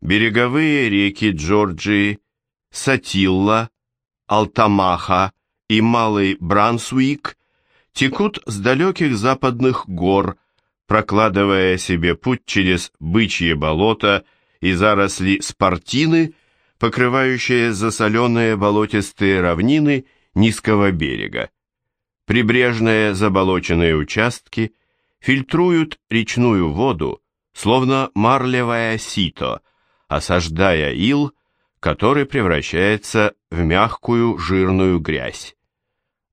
Береговые реки Джорджии, Сатилла, Алтамаха и Малый Брансуик текут с далеких западных гор, прокладывая себе путь через бычье болото и заросли спортины, покрывающие засоленные болотистые равнины низкого берега. Прибрежные заболоченные участки фильтруют речную воду, словно марлевое сито, осаждая ил, который превращается в мягкую жирную грязь.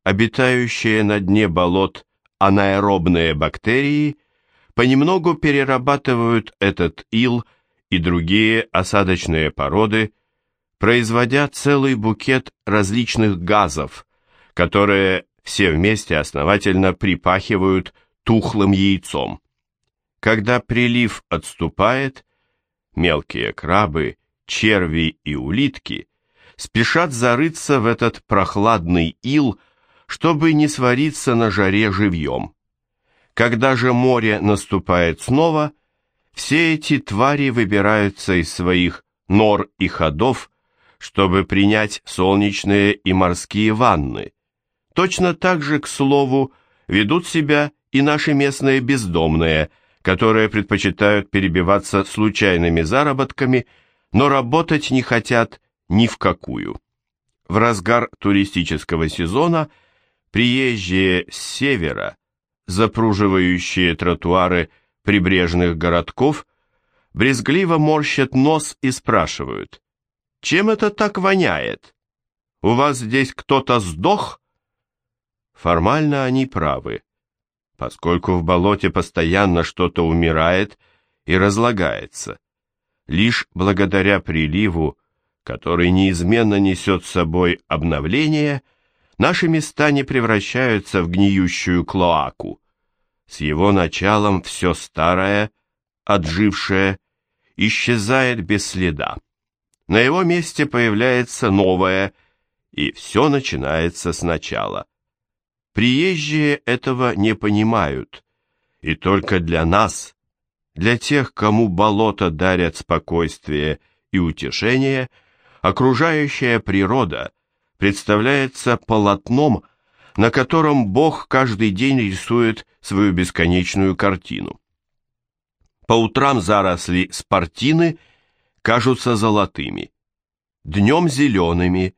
Обитающие на дне болот анаэробные бактерии понемногу перерабатывают этот ил и другие осадочные породы, производя целый букет различных газов, которые все вместе основательно припахивают тухлым яйцом. Когда прилив отступает, мелкие крабы, черви и улитки спешат зарыться в этот прохладный ил, чтобы не свариться на жаре живьем. Когда же море наступает снова, все эти твари выбираются из своих нор и ходов, чтобы принять солнечные и морские ванны. Точно так же, к слову, ведут себя и наши местные бездомные, которые предпочитают перебиваться случайными заработками, но работать не хотят ни в какую. В разгар туристического сезона приезжие с севера, запруживающие тротуары прибрежных городков, брезгливо морщат нос и спрашивают, «Чем это так воняет? У вас здесь кто-то сдох?» Формально они правы, поскольку в болоте постоянно что-то умирает и разлагается. Лишь благодаря приливу, который неизменно несет с собой обновление, наши места не превращаются в гниющую клоаку. С его началом все старое, отжившее, исчезает без следа. На его месте появляется новое, и все начинается сначала. Приезжие этого не понимают, и только для нас, для тех, кому болото дарят спокойствие и утешение, окружающая природа представляется полотном, на котором Бог каждый день рисует свою бесконечную картину. По утрам заросли спортины кажутся золотыми, днем зелеными,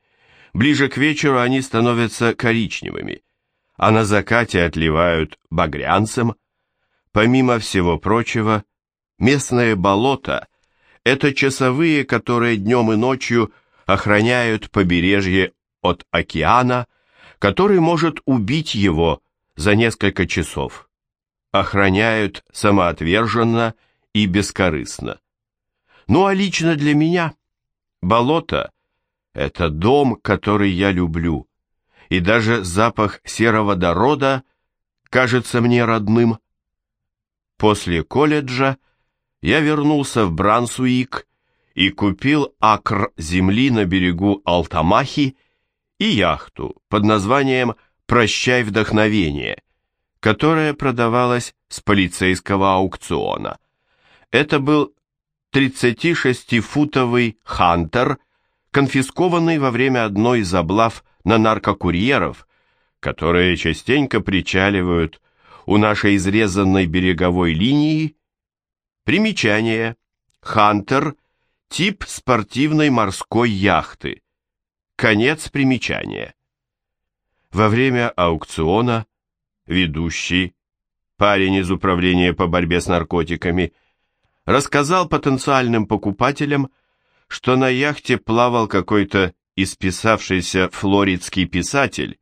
ближе к вечеру они становятся коричневыми – а на закате отливают багрянцем. Помимо всего прочего, местное болото – это часовые, которые днем и ночью охраняют побережье от океана, который может убить его за несколько часов. Охраняют самоотверженно и бескорыстно. Ну а лично для меня болото – это дом, который я люблю, и даже запах сероводорода кажется мне родным. После колледжа я вернулся в Брансуик и купил акр земли на берегу Алтамахи и яхту под названием «Прощай вдохновение», которая продавалась с полицейского аукциона. Это был 36-футовый «Хантер», конфискованный во время одной из облав на наркокурьеров, которые частенько причаливают у нашей изрезанной береговой линии. Примечание. Хантер – тип спортивной морской яхты. Конец примечания. Во время аукциона ведущий, парень из управления по борьбе с наркотиками, рассказал потенциальным покупателям, что на яхте плавал какой-то исписавшийся флоридский писатель,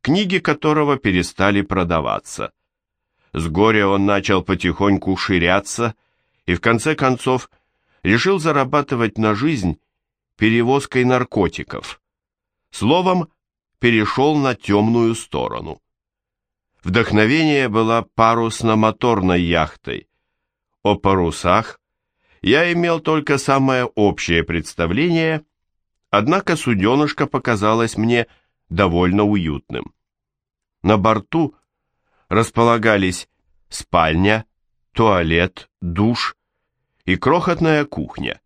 книги которого перестали продаваться. С горя он начал потихоньку ширяться и в конце концов решил зарабатывать на жизнь перевозкой наркотиков. Словом, перешел на темную сторону. Вдохновение было парусно-моторной яхтой. О парусах я имел только самое общее представление Однако суденышко показалось мне довольно уютным. На борту располагались спальня, туалет, душ и крохотная кухня.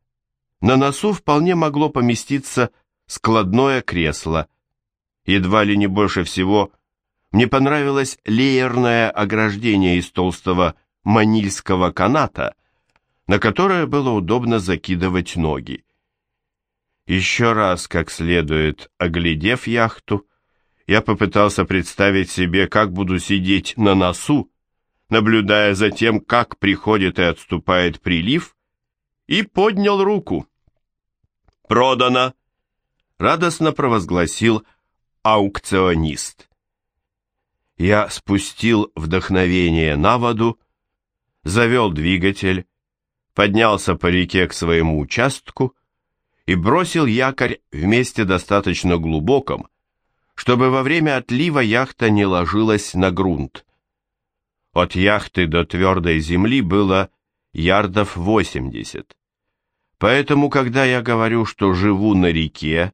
на носу вполне могло поместиться складное кресло. Едва ли не больше всего мне понравилось леерное ограждение из толстого манильского каната, на которое было удобно закидывать ноги. Еще раз, как следует, оглядев яхту, я попытался представить себе, как буду сидеть на носу, наблюдая за тем, как приходит и отступает прилив, и поднял руку. «Продано!» — радостно провозгласил аукционист. Я спустил вдохновение на воду, завел двигатель, поднялся по реке к своему участку и бросил якорь в месте достаточно глубоком, чтобы во время отлива яхта не ложилась на грунт. От яхты до твердой земли было ярдов 80. Поэтому, когда я говорю, что живу на реке,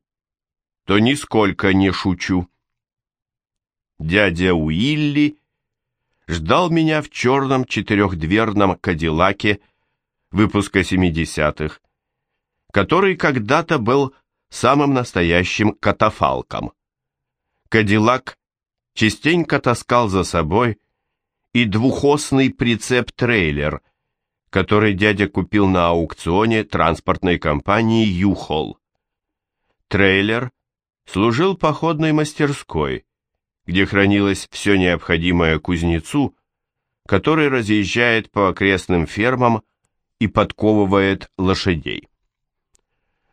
то нисколько не шучу. Дядя Уилли ждал меня в черном четырехдверном кадиллаке выпуска 70-х, который когда-то был самым настоящим катафалком. Кадиллак частенько таскал за собой и двухосный прицеп-трейлер, который дядя купил на аукционе транспортной компании «Юхол». Трейлер служил походной мастерской, где хранилось все необходимое кузнецу, который разъезжает по окрестным фермам и подковывает лошадей.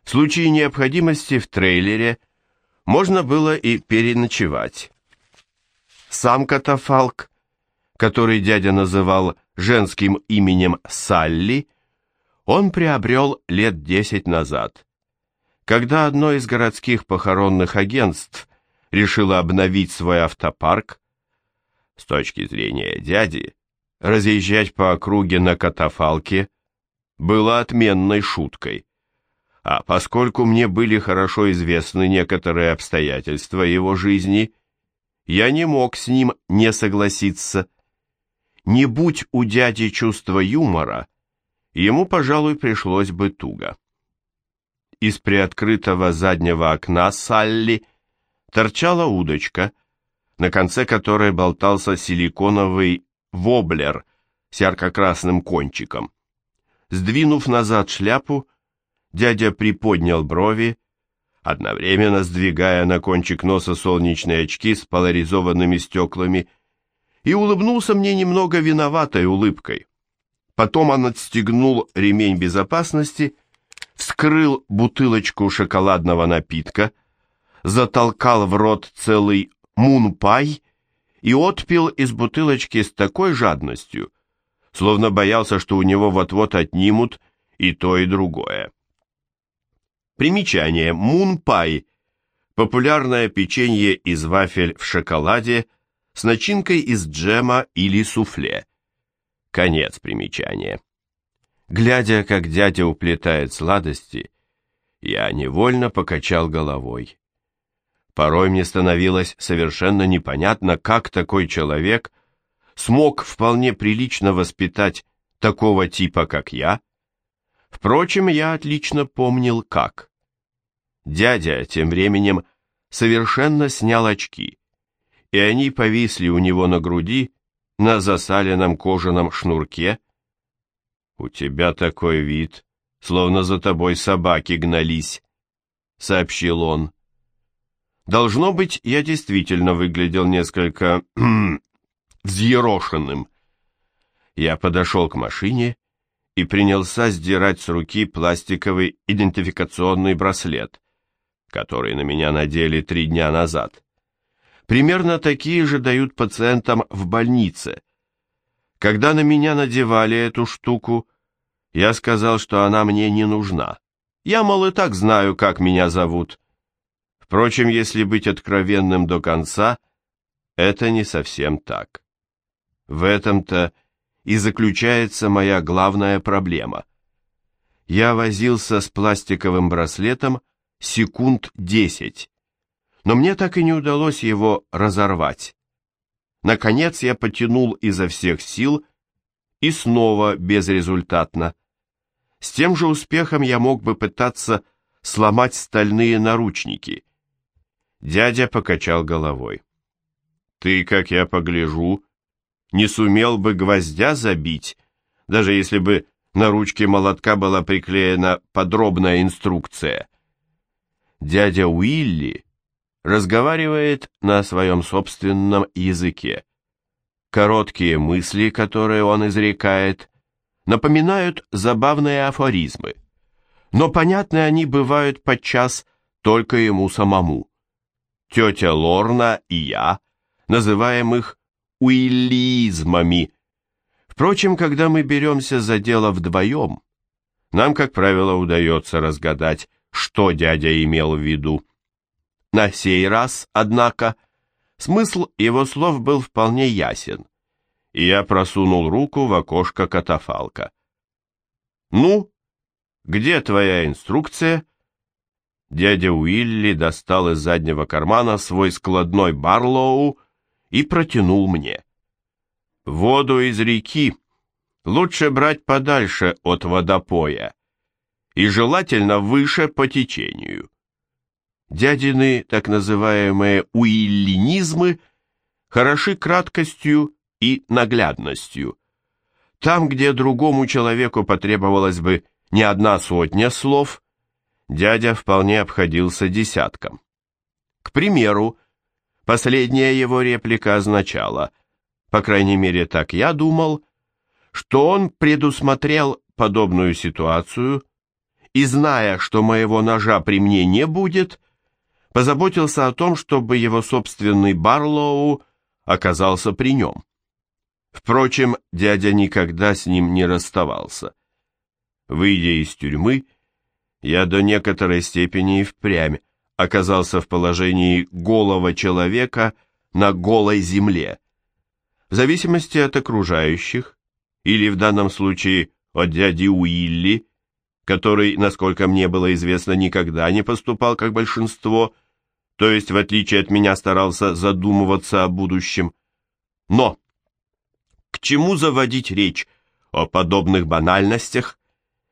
В случае необходимости в трейлере можно было и переночевать. Сам катафалк, который дядя называл женским именем Салли, он приобрел лет десять назад, когда одно из городских похоронных агентств решило обновить свой автопарк. С точки зрения дяди, разъезжать по округе на катафалке было отменной шуткой. А поскольку мне были хорошо известны некоторые обстоятельства его жизни, я не мог с ним не согласиться. Не будь у дяди чувства юмора, ему, пожалуй, пришлось бы туго. Из приоткрытого заднего окна Салли торчала удочка, на конце которой болтался силиконовый воблер с ярко-красным кончиком. Сдвинув назад шляпу, дядя приподнял брови, одновременно сдвигая на кончик носа солнечные очки с поляризованными стеклами, и улыбнулся мне немного виноватой улыбкой. Потом он отстегнул ремень безопасности, вскрыл бутылочку шоколадного напитка, затолкал в рот целый мунпай и отпил из бутылочки с такой жадностью, словно боялся, что у него вот-вот отнимут и то, и другое. Примечание. Мунпай – популярное печенье из вафель в шоколаде с начинкой из джема или суфле. Конец примечания. Глядя, как дядя уплетает сладости, я невольно покачал головой. Порой мне становилось совершенно непонятно, как такой человек смог вполне прилично воспитать такого типа, как я. Впрочем, я отлично помнил, как. Дядя тем временем совершенно снял очки, и они повисли у него на груди на засаленном кожаном шнурке. «У тебя такой вид, словно за тобой собаки гнались», — сообщил он. Должно быть, я действительно выглядел несколько взъерошенным. Я подошел к машине и принялся сдирать с руки пластиковый идентификационный браслет, который на меня надели три дня назад. Примерно такие же дают пациентам в больнице. Когда на меня надевали эту штуку, я сказал, что она мне не нужна. Я, мол, и так знаю, как меня зовут. Впрочем, если быть откровенным до конца, это не совсем так. В этом-то и заключается моя главная проблема. Я возился с пластиковым браслетом секунд десять, но мне так и не удалось его разорвать. Наконец я потянул изо всех сил и снова безрезультатно. С тем же успехом я мог бы пытаться сломать стальные наручники. Дядя покачал головой. Ты, как я погляжу, не сумел бы гвоздя забить, даже если бы на ручке молотка была приклеена подробная инструкция. Дядя Уилли разговаривает на своем собственном языке. Короткие мысли, которые он изрекает, напоминают забавные афоризмы, но понятны они бывают подчас только ему самому. Тетя Лорна и я называем их уиллизмами. Впрочем, когда мы беремся за дело вдвоем, нам, как правило, удается разгадать, что дядя имел в виду. На сей раз, однако, смысл его слов был вполне ясен, и я просунул руку в окошко катафалка. «Ну, где твоя инструкция?» Дядя Уилли достал из заднего кармана свой складной Барлоу и протянул мне. «Воду из реки лучше брать подальше от водопоя и желательно выше по течению. Дядины так называемые уиллинизмы хороши краткостью и наглядностью. Там, где другому человеку потребовалось бы не одна сотня слов, дядя вполне обходился десятком. К примеру, последняя его реплика означала, по крайней мере так я думал, что он предусмотрел подобную ситуацию и, зная, что моего ножа при мне не будет, позаботился о том, чтобы его собственный Барлоу оказался при нем. Впрочем, дядя никогда с ним не расставался. Выйдя из тюрьмы, я до некоторой степени и впрямь оказался в положении голого человека на голой земле. В зависимости от окружающих, или в данном случае от дяди Уилли, который, насколько мне было известно, никогда не поступал как большинство, то есть, в отличие от меня, старался задумываться о будущем. Но к чему заводить речь о подобных банальностях,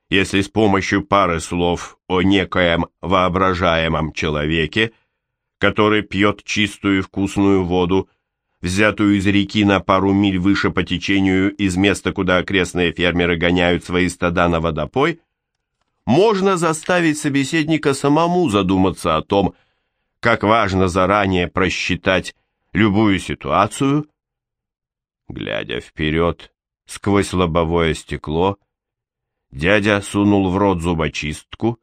если с помощью пары слов о некоем воображаемом человеке, который пьет чистую вкусную воду, взятую из реки на пару миль выше по течению из места, куда окрестные фермеры гоняют свои стада на водопой, можно заставить собеседника самому задуматься о том, как важно заранее просчитать любую ситуацию. Глядя вперед сквозь лобовое стекло, дядя сунул в рот зубочистку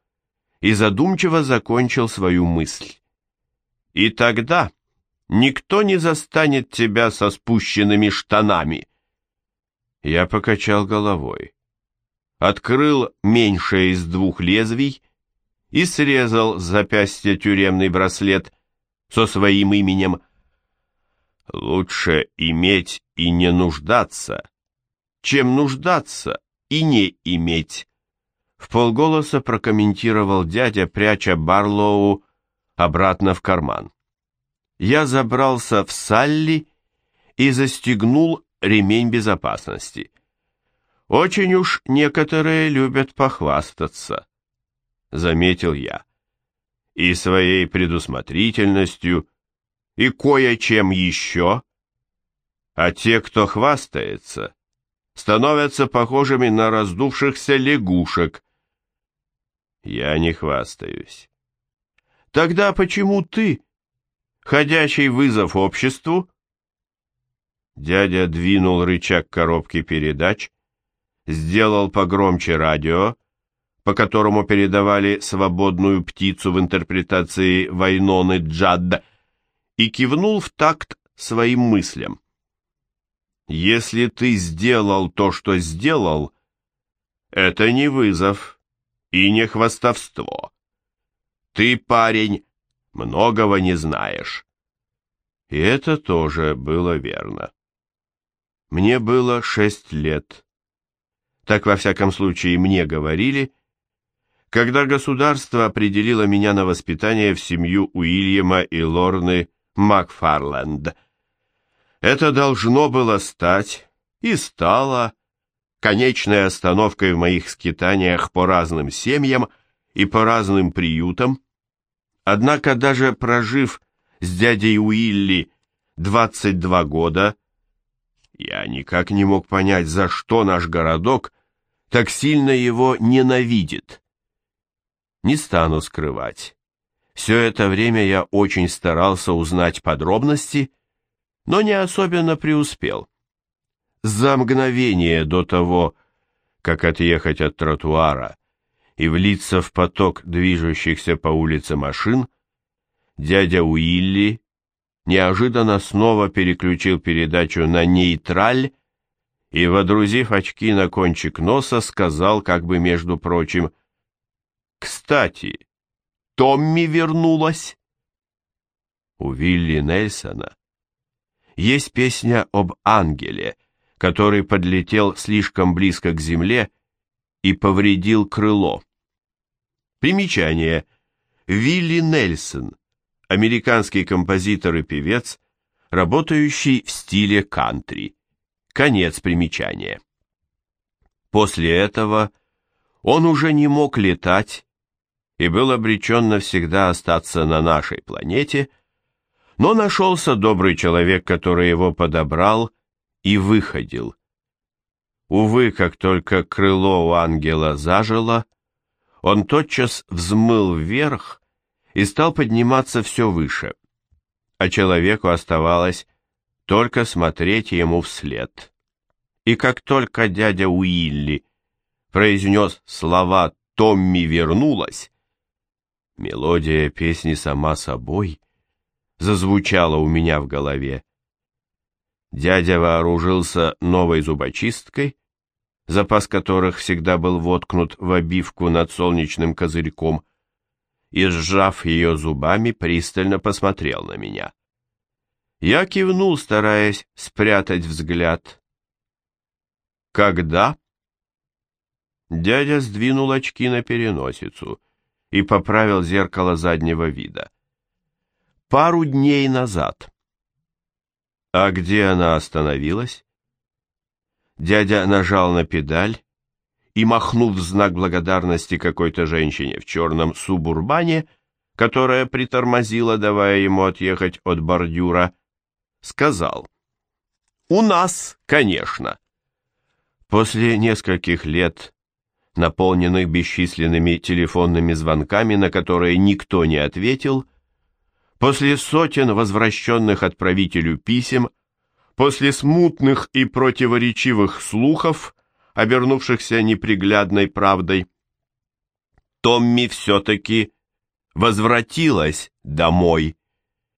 и задумчиво закончил свою мысль. И тогда никто не застанет тебя со спущенными штанами. Я покачал головой открыл меньшее из двух лезвий и срезал с запястья тюремный браслет со своим именем. Лучше иметь и не нуждаться, чем нуждаться и не иметь. В полголоса прокомментировал дядя, пряча Барлоу обратно в карман. Я забрался в Салли и застегнул ремень безопасности. Очень уж некоторые любят похвастаться, заметил я. И своей предусмотрительностью, и кое-чем еще. А те, кто хвастается, становятся похожими на раздувшихся лягушек. Я не хвастаюсь. Тогда почему ты, ходящий вызов обществу? Дядя двинул рычаг коробки передач, сделал погромче радио, по которому передавали свободную птицу в интерпретации Вайноны Джадда, и кивнул в такт своим мыслям. «Если ты сделал то, что сделал, это не вызов и не хвастовство. Ты, парень, многого не знаешь». И это тоже было верно. Мне было шесть лет так во всяком случае мне говорили, когда государство определило меня на воспитание в семью Уильяма и Лорны Макфарленд. Это должно было стать и стало конечной остановкой в моих скитаниях по разным семьям и по разным приютам. Однако даже прожив с дядей Уилли 22 года, я никак не мог понять, за что наш городок так сильно его ненавидит. Не стану скрывать. Все это время я очень старался узнать подробности, но не особенно преуспел. За мгновение до того, как отъехать от тротуара и влиться в поток движущихся по улице машин, дядя Уилли неожиданно снова переключил передачу на нейтраль и, водрузив очки на кончик носа, сказал, как бы между прочим, «Кстати, Томми вернулась!» У Вилли Нельсона есть песня об ангеле, который подлетел слишком близко к земле и повредил крыло. Примечание. Вилли Нельсон – американский композитор и певец, работающий в стиле кантри. Конец примечания. После этого он уже не мог летать и был обречен навсегда остаться на нашей планете, но нашелся добрый человек, который его подобрал и выходил. Увы, как только крыло у ангела зажило, он тотчас взмыл вверх и стал подниматься все выше, а человеку оставалось только смотреть ему вслед. И как только дядя Уилли произнес слова «Томми вернулась», мелодия песни сама собой зазвучала у меня в голове. Дядя вооружился новой зубочисткой, запас которых всегда был воткнут в обивку над солнечным козырьком, и, сжав ее зубами, пристально посмотрел на меня. Я кивнул, стараясь спрятать взгляд. «Когда?» Дядя сдвинул очки на переносицу и поправил зеркало заднего вида. «Пару дней назад». «А где она остановилась?» Дядя нажал на педаль, и, махнув в знак благодарности какой-то женщине в черном субурбане, которая притормозила, давая ему отъехать от бордюра, сказал, «У нас, конечно». После нескольких лет, наполненных бесчисленными телефонными звонками, на которые никто не ответил, после сотен возвращенных отправителю писем, после смутных и противоречивых слухов, обернувшихся неприглядной правдой. Томми все-таки возвратилась домой.